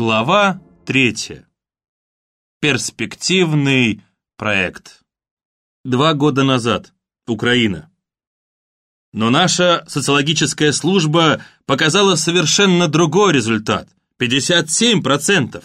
Глава третья. Перспективный проект. Два года назад. Украина. Но наша социологическая служба показала совершенно другой результат. 57%.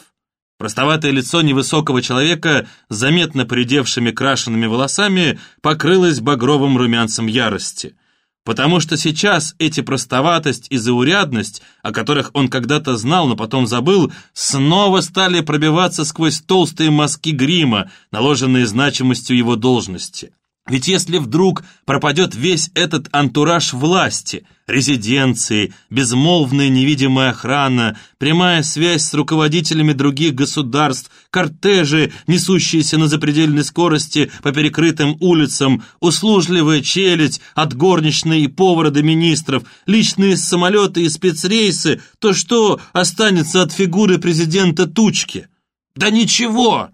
Простоватое лицо невысокого человека заметно поредевшими крашенными волосами покрылось багровым румянцем ярости – Потому что сейчас эти простоватость и заурядность, о которых он когда-то знал, но потом забыл, снова стали пробиваться сквозь толстые мазки грима, наложенные значимостью его должности. Ведь если вдруг пропадет весь этот антураж власти, резиденции, безмолвная невидимая охрана, прямая связь с руководителями других государств, кортежи, несущиеся на запредельной скорости по перекрытым улицам, услужливая челядь от горничной и повара до министров, личные самолеты и спецрейсы, то что останется от фигуры президента Тучки? Да ничего!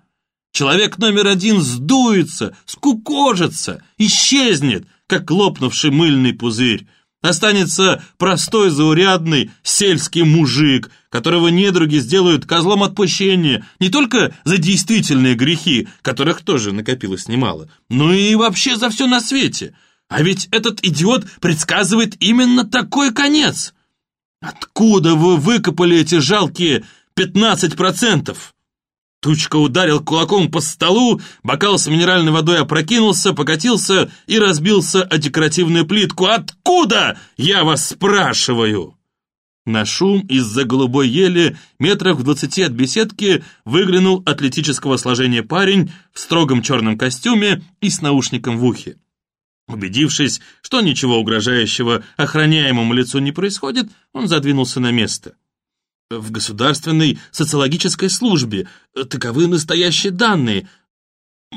Человек номер один сдуется, скукожится, исчезнет, как лопнувший мыльный пузырь. Останется простой заурядный сельский мужик, которого недруги сделают козлом отпущения не только за действительные грехи, которых тоже накопилось немало, но и вообще за все на свете. А ведь этот идиот предсказывает именно такой конец. Откуда вы выкопали эти жалкие 15%? Тучка ударил кулаком по столу, бокал с минеральной водой опрокинулся, покатился и разбился о декоративную плитку. «Откуда? Я вас спрашиваю!» На шум из-за голубой ели метрах в двадцати от беседки выглянул атлетического сложения парень в строгом черном костюме и с наушником в ухе. Убедившись, что ничего угрожающего охраняемому лицу не происходит, он задвинулся на место в государственной социологической службе. Таковы настоящие данные.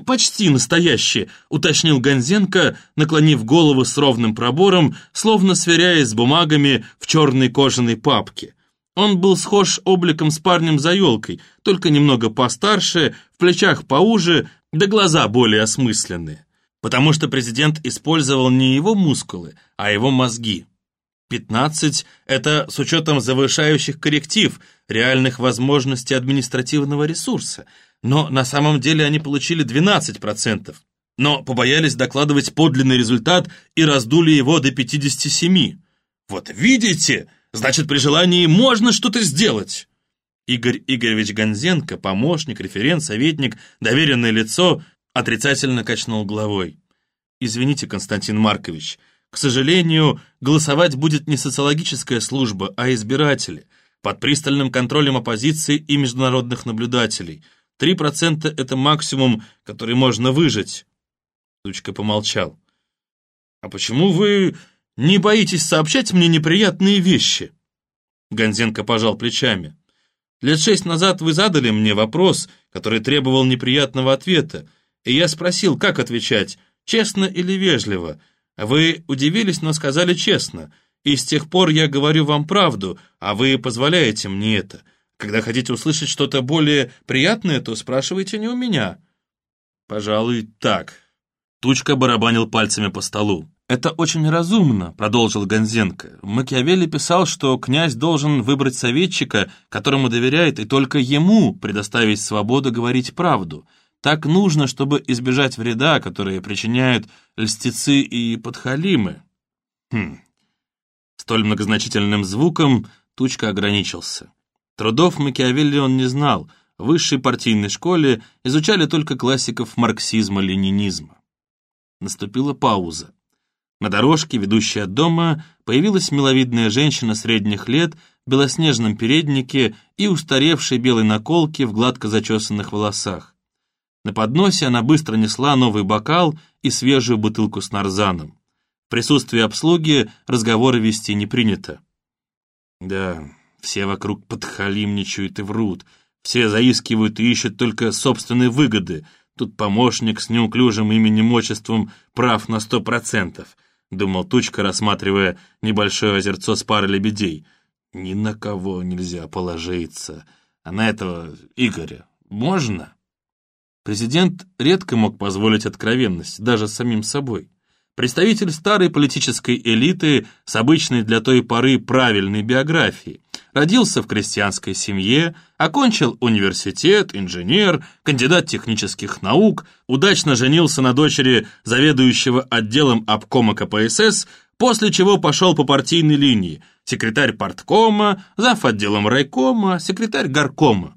Почти настоящие, уточнил Гонзенко, наклонив голову с ровным пробором, словно сверяясь с бумагами в черной кожаной папке. Он был схож обликом с парнем за елкой, только немного постарше, в плечах поуже, да глаза более осмысленные. Потому что президент использовал не его мускулы, а его мозги. 15 – это с учетом завышающих корректив, реальных возможностей административного ресурса. Но на самом деле они получили 12%. Но побоялись докладывать подлинный результат и раздули его до 57. Вот видите, значит при желании можно что-то сделать. Игорь Игоревич Гонзенко, помощник, референт, советник, доверенное лицо, отрицательно качнул головой. «Извините, Константин Маркович, – к сожалению, голосовать будет не социологическая служба, а избиратели, под пристальным контролем оппозиции и международных наблюдателей. Три процента – это максимум, который можно выжить. Тучка помолчал. «А почему вы не боитесь сообщать мне неприятные вещи?» Гонзенко пожал плечами. «Лет шесть назад вы задали мне вопрос, который требовал неприятного ответа, и я спросил, как отвечать, честно или вежливо – вы удивились, но сказали честно. И с тех пор я говорю вам правду, а вы позволяете мне это. Когда хотите услышать что-то более приятное, то спрашивайте не у меня». «Пожалуй, так». Тучка барабанил пальцами по столу. «Это очень разумно», — продолжил Гонзенко. Макиавелли писал, что князь должен выбрать советчика, которому доверяет, и только ему предоставить свободу говорить правду — так нужно, чтобы избежать вреда, которые причиняют льстецы и подхалимы. Хм. Столь многозначительным звуком Тучка ограничился. Трудов Макиавелли он не знал, в высшей партийной школе изучали только классиков марксизма-ленинизма. Наступила пауза. На дорожке, ведущей от дома, появилась миловидная женщина средних лет в белоснежном переднике и устаревшей белой наколке в гладко зачесанных волосах. На подносе она быстро несла новый бокал и свежую бутылку с нарзаном. В присутствии обслуги разговоры вести не принято. Да, все вокруг подхалимничают и врут. Все заискивают и ищут только собственные выгоды. Тут помощник с неуклюжим именем-отчеством прав на сто процентов, думал Тучка, рассматривая небольшое озерцо с парой лебедей. Ни на кого нельзя положиться. А на этого Игоря можно? Президент редко мог позволить откровенность, даже самим собой. представитель старой политической элиты с обычной для той поры правильной биографией. Родился в крестьянской семье, окончил университет, инженер, кандидат технических наук, удачно женился на дочери заведующего отделом обкома КПСС, после чего пошел по партийной линии, секретарь парткома, зав. отделом райкома, секретарь горкома.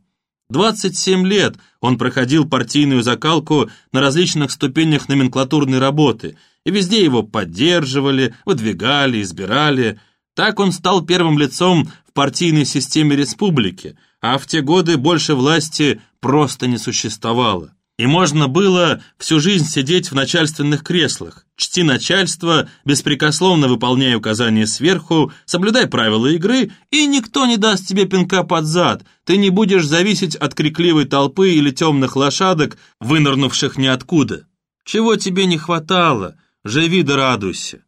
27 лет он проходил партийную закалку на различных ступенях номенклатурной работы, и везде его поддерживали, выдвигали, избирали. Так он стал первым лицом в партийной системе республики, а в те годы больше власти просто не существовало. И можно было всю жизнь сидеть в начальственных креслах, чти начальство, беспрекословно выполняя указания сверху, соблюдай правила игры, и никто не даст тебе пинка под зад, ты не будешь зависеть от крикливой толпы или темных лошадок, вынырнувших ниоткуда. Чего тебе не хватало, живи да радуйся.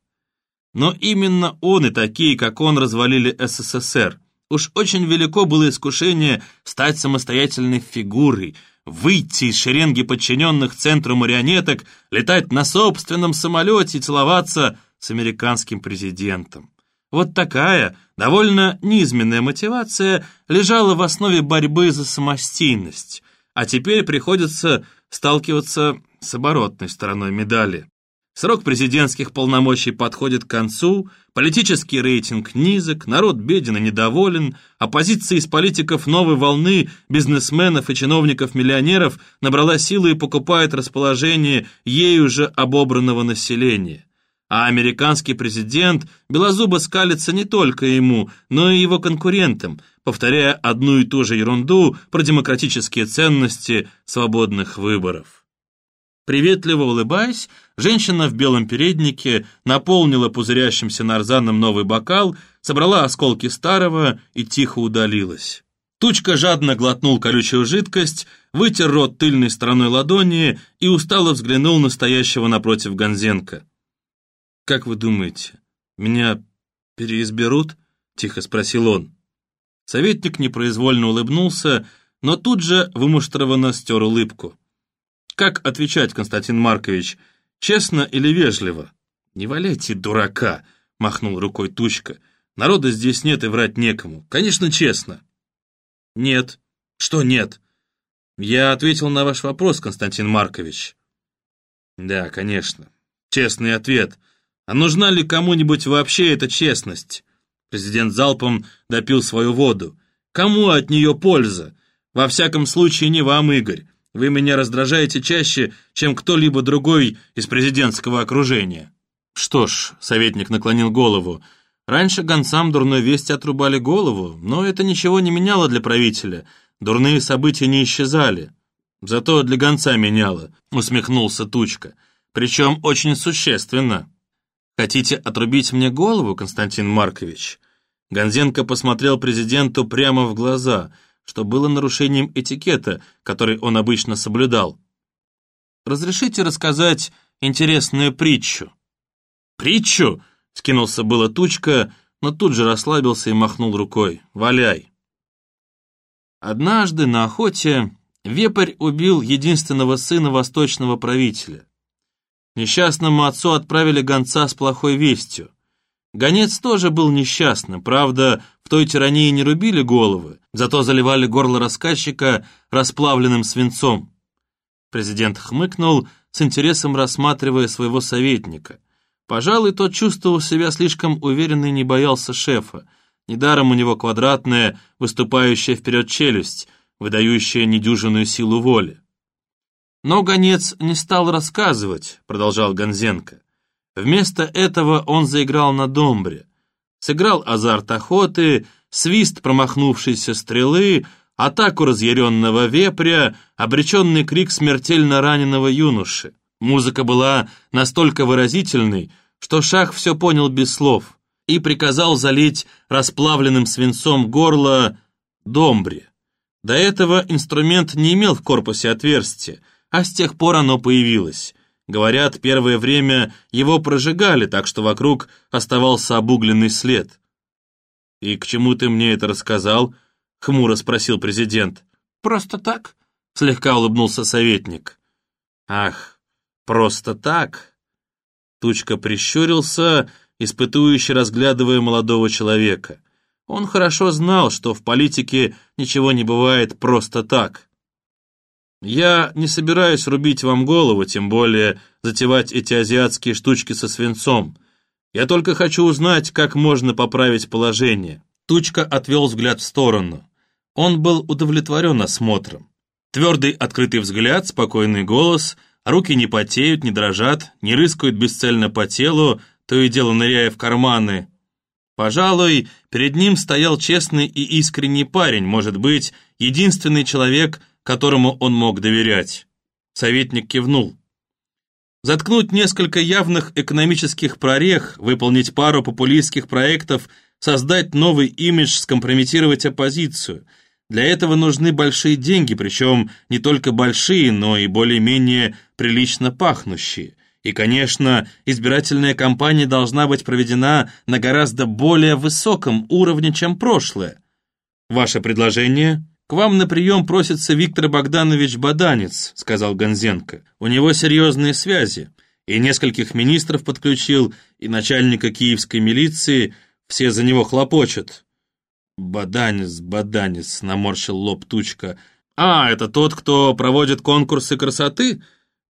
Но именно он и такие, как он, развалили СССР. Уж очень велико было искушение стать самостоятельной фигурой, выйти из шеренги подчиненных центру марионеток, летать на собственном самолете и целоваться с американским президентом. Вот такая, довольно низменная мотивация лежала в основе борьбы за самостийность, а теперь приходится сталкиваться с оборотной стороной медали. Срок президентских полномочий подходит к концу, политический рейтинг низок, народ беден и недоволен, оппозиция из политиков новой волны, бизнесменов и чиновников-миллионеров набрала силы и покупает расположение ею же обобранного населения. А американский президент белозубо скалится не только ему, но и его конкурентам, повторяя одну и ту же ерунду про демократические ценности свободных выборов. Приветливо улыбаясь, женщина в белом переднике наполнила пузырящимся нарзаном новый бокал, собрала осколки старого и тихо удалилась. Тучка жадно глотнул колючую жидкость, вытер рот тыльной стороной ладони и устало взглянул на стоящего напротив Гонзенко. «Как вы думаете, меня переизберут?» — тихо спросил он. Советник непроизвольно улыбнулся, но тут же вымуштрованно стер улыбку. Как отвечать, Константин Маркович? Честно или вежливо? Не валяйте дурака, махнул рукой Тучка. Народа здесь нет и врать некому. Конечно, честно. Нет. Что нет? Я ответил на ваш вопрос, Константин Маркович. Да, конечно. Честный ответ. А нужна ли кому-нибудь вообще эта честность? Президент залпом допил свою воду. Кому от нее польза? Во всяком случае, не вам, Игорь. Вы меня раздражаете чаще, чем кто-либо другой из президентского окружения». «Что ж», — советник наклонил голову, «раньше гонцам дурной вести отрубали голову, но это ничего не меняло для правителя, дурные события не исчезали. Зато для гонца меняло», — усмехнулся Тучка, «причем очень существенно». «Хотите отрубить мне голову, Константин Маркович?» Гонзенко посмотрел президенту прямо в глаза — что было нарушением этикета, который он обычно соблюдал. «Разрешите рассказать интересную притчу?» «Притчу?» — скинулся было тучка, но тут же расслабился и махнул рукой. «Валяй!» Однажды на охоте вепрь убил единственного сына восточного правителя. Несчастному отцу отправили гонца с плохой вестью. Гонец тоже был несчастным, правда, в той тирании не рубили головы, зато заливали горло рассказчика расплавленным свинцом. Президент хмыкнул, с интересом рассматривая своего советника. Пожалуй, тот чувствовал себя слишком уверенно и не боялся шефа. Недаром у него квадратная, выступающая вперед челюсть, выдающая недюжинную силу воли. Но гонец не стал рассказывать, продолжал Гонзенко. Вместо этого он заиграл на домбре. Сыграл азарт охоты, свист промахнувшейся стрелы, атаку разъяренного вепря, обреченный крик смертельно раненого юноши. Музыка была настолько выразительной, что Шах все понял без слов и приказал залить расплавленным свинцом горло домбре. До этого инструмент не имел в корпусе отверстия, а с тех пор оно появилось. Говорят, первое время его прожигали, так что вокруг оставался обугленный след. «И к чему ты мне это рассказал?» — хмуро спросил президент. «Просто так?» — слегка улыбнулся советник. «Ах, просто так?» Тучка прищурился, испытующе разглядывая молодого человека. Он хорошо знал, что в политике ничего не бывает просто так. «Я не собираюсь рубить вам голову, тем более затевать эти азиатские штучки со свинцом. Я только хочу узнать, как можно поправить положение». Тучка отвел взгляд в сторону. Он был удовлетворен осмотром. Твердый открытый взгляд, спокойный голос, руки не потеют, не дрожат, не рыскают бесцельно по телу, то и дело ныряя в карманы. Пожалуй, перед ним стоял честный и искренний парень, может быть, единственный человек, которому он мог доверять. Советник кивнул. Заткнуть несколько явных экономических прорех, выполнить пару популистских проектов, создать новый имидж, скомпрометировать оппозицию. Для этого нужны большие деньги, причем не только большие, но и более-менее прилично пахнущие. И, конечно, избирательная кампания должна быть проведена на гораздо более высоком уровне, чем прошлое. Ваше предложение? «К вам на прием просится Виктор Богданович Баданец», — сказал Гонзенко. «У него серьезные связи. И нескольких министров подключил, и начальника киевской милиции. Все за него хлопочут». «Баданец, Баданец», — наморщил лоб тучка. «А, это тот, кто проводит конкурсы красоты?»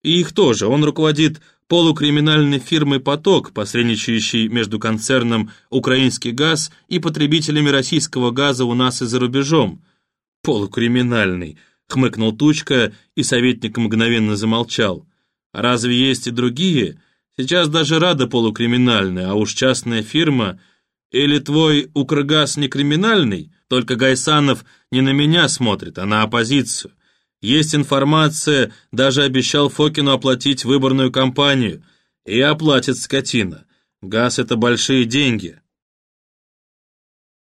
«И их тоже. Он руководит полукриминальной фирмой «Поток», посредничающей между концерном «Украинский газ» и потребителями российского газа у нас и за рубежом полукриминальный», — хмыкнул Тучка, и советник мгновенно замолчал. «Разве есть и другие? Сейчас даже рада полукриминальная, а уж частная фирма. Или твой Укргаз не криминальный? Только Гайсанов не на меня смотрит, а на оппозицию. Есть информация, даже обещал Фокину оплатить выборную кампанию. И оплатит скотина. Газ — это большие деньги».